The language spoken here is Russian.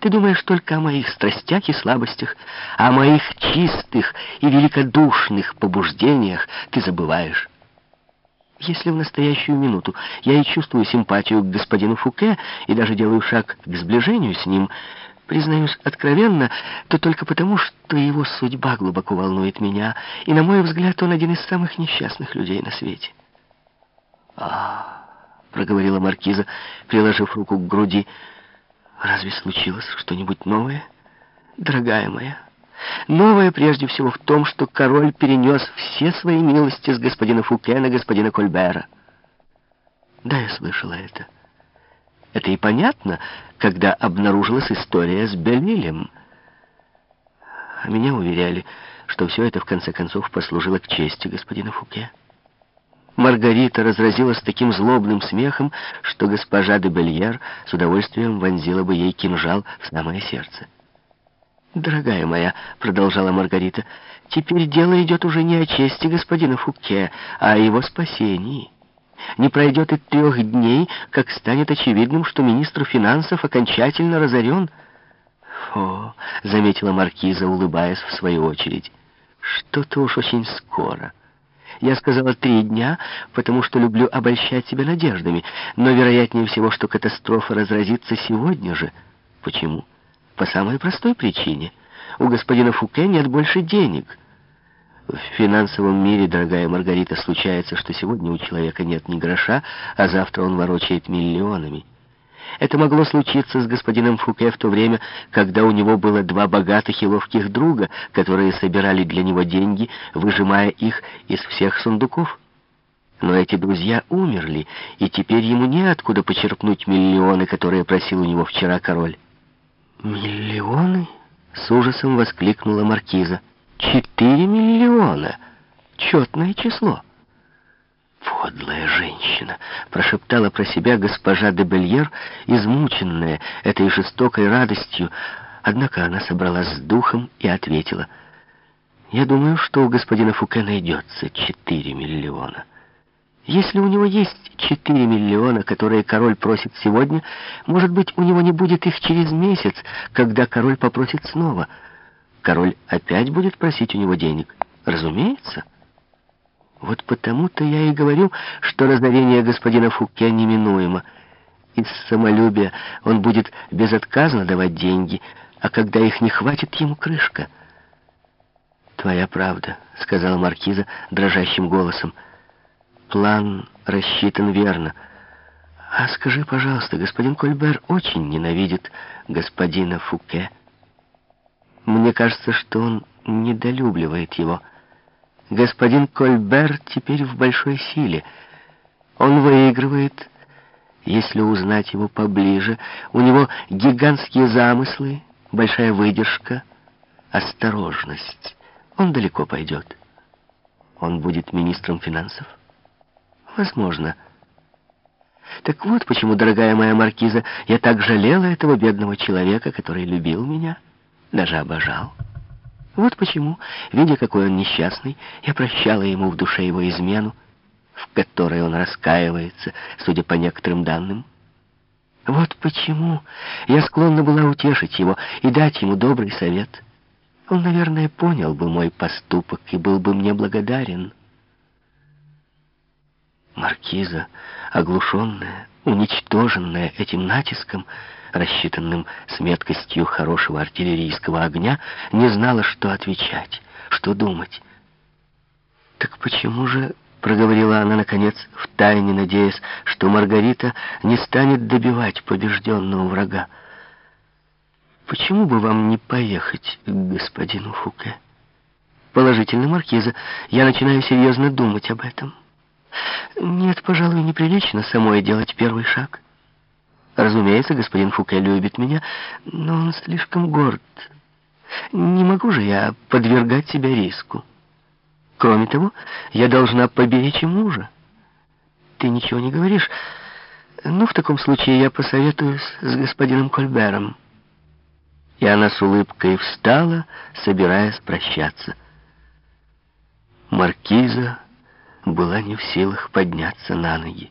Ты думаешь только о моих страстях и слабостях, а о моих чистых и великодушных побуждениях ты забываешь. Если в настоящую минуту я и чувствую симпатию к господину Фуке и даже делаю шаг к сближению с ним, признаюсь откровенно, то только потому, что его судьба глубоко волнует меня, и, на мой взгляд, он один из самых несчастных людей на свете. а проговорила маркиза, приложив руку к груди. «Разве случилось что-нибудь новое, дорогая моя?» Новое прежде всего в том, что король перенес все свои милости с господина Фуке на господина Кольбера. Да, я слышала это. Это и понятно, когда обнаружилась история с Белилем. А меня уверяли, что все это в конце концов послужило к чести господина Фуке. Маргарита разразилась таким злобным смехом, что госпожа де Бельер с удовольствием вонзила бы ей кинжал в самое сердце. «Дорогая моя», — продолжала Маргарита, — «теперь дело идет уже не о чести господина Фуке, а о его спасении. Не пройдет и трех дней, как станет очевидным, что министр финансов окончательно разорен». «О», — заметила Маркиза, улыбаясь в свою очередь, — «что-то уж очень скоро». Я сказала три дня, потому что люблю обольщать себя надеждами, но вероятнее всего, что катастрофа разразится сегодня же. Почему? По самой простой причине. У господина Фуке нет больше денег. В финансовом мире, дорогая Маргарита, случается, что сегодня у человека нет ни гроша, а завтра он ворочает миллионами. Это могло случиться с господином Фуке в то время, когда у него было два богатых и ловких друга, которые собирали для него деньги, выжимая их из всех сундуков. Но эти друзья умерли, и теперь ему неоткуда почерпнуть миллионы, которые просил у него вчера король. «Миллионы?» — с ужасом воскликнула маркиза. «Четыре миллиона! Четное число!» «Подлая женщина!» — прошептала про себя госпожа де Бельер, измученная этой жестокой радостью. Однако она собралась с духом и ответила. «Я думаю, что у господина Фуке найдется четыре миллиона». Если у него есть 4 миллиона, которые король просит сегодня, может быть, у него не будет их через месяц, когда король попросит снова. Король опять будет просить у него денег. Разумеется. Вот потому-то я и говорю, что разорение господина Фуке неминуемо. Из самолюбия он будет безотказно давать деньги, а когда их не хватит, ему крышка. «Твоя правда», — сказала маркиза дрожащим голосом. План рассчитан верно. А скажи, пожалуйста, господин Кольбер очень ненавидит господина Фуке. Мне кажется, что он недолюбливает его. Господин Кольбер теперь в большой силе. Он выигрывает, если узнать его поближе. У него гигантские замыслы, большая выдержка, осторожность. Он далеко пойдет. Он будет министром финансов. Возможно. Так вот почему, дорогая моя маркиза, я так жалела этого бедного человека, который любил меня, даже обожал. Вот почему, видя, какой он несчастный, я прощала ему в душе его измену, в которой он раскаивается, судя по некоторым данным. Вот почему я склонна была утешить его и дать ему добрый совет. Он, наверное, понял бы мой поступок и был бы мне благодарен. Маркиза, оглушенная, уничтоженная этим натиском, рассчитанным с меткостью хорошего артиллерийского огня, не знала, что отвечать, что думать. «Так почему же...» — проговорила она, наконец, втайне надеясь, что Маргарита не станет добивать побежденного врага. «Почему бы вам не поехать к господину Фуке?» «Положительно, Маркиза, я начинаю серьезно думать об этом». Нет, пожалуй, неприлично самой делать первый шаг. Разумеется, господин Фуке любит меня, но он слишком горд. Не могу же я подвергать себя риску. Кроме того, я должна поберечь мужа. Ты ничего не говоришь. Ну, в таком случае я посоветуюсь с господином Кольбером. И она с улыбкой встала, собираясь прощаться. Маркиза была не в силах подняться на ноги.